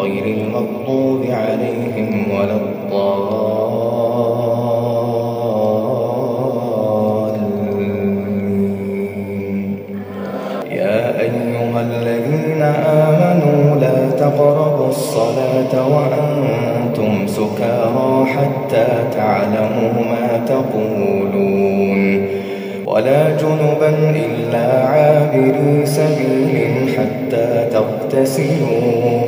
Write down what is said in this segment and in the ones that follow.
غير المغضوب عليهم ولا الضالين. يا أيها الذين آمنوا لا تقربوا الصلاة وأنتم سكارى حتى تعلموا ما تقولون. ولا جنبا إلا عابري سبيل حتى تغتسلوا.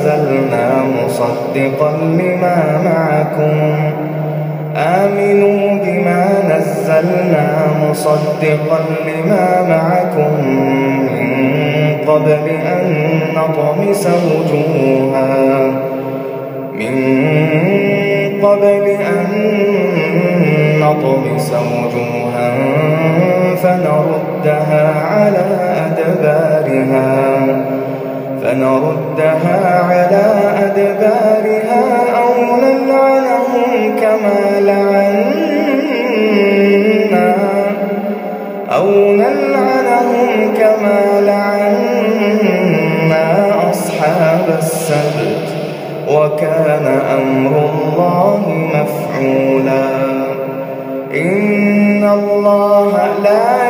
نزلنا مصدقا لما معكم. آمنوا بما نزلنا مصدقا لما معكم. من قبل أن نطمس وجوها. من قبل أن نطمس وجوها فنردها على أدبارها. فنردها على أدبارها أو نلعنهم كما لعنا. أو نلعنهم كما لعنا أصحاب السبت وكان أمر الله مفعولا. إن الله لا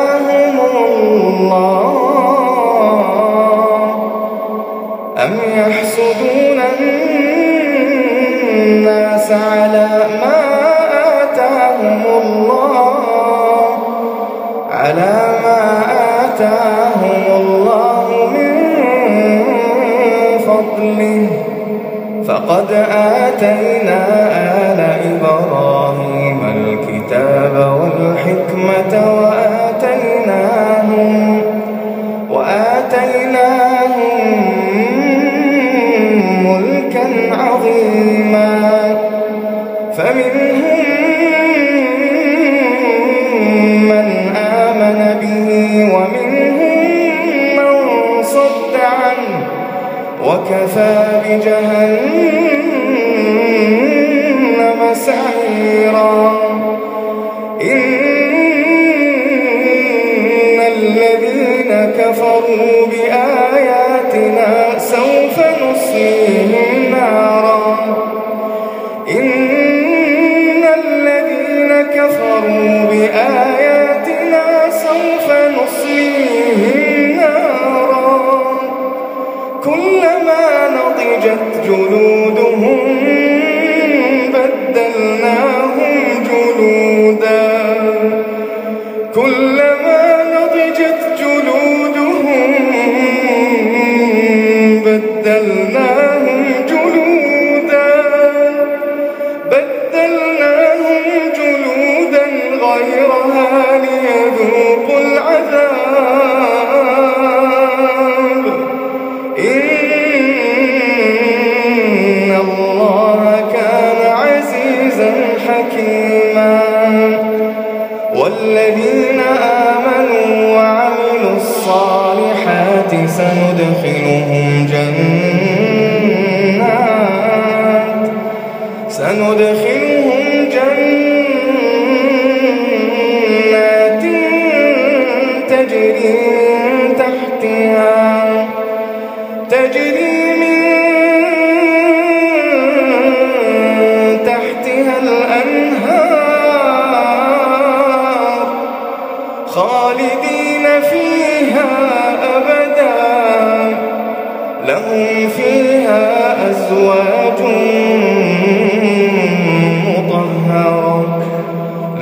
الله. أم يحسدون الناس على ما آتاهم الله؟ على ما آتاهم الله من فضله. فقد آتينا آل إبراهيم الكتاب والحكمة وآتيناهم وآتيناهم ملكا عظيما. فمنهم من آمن به ومنهم من صد عنه وكفى بجهنم سعيرا. سوف نصليهم نارا. كلما نضجت جلودهم بدلناهم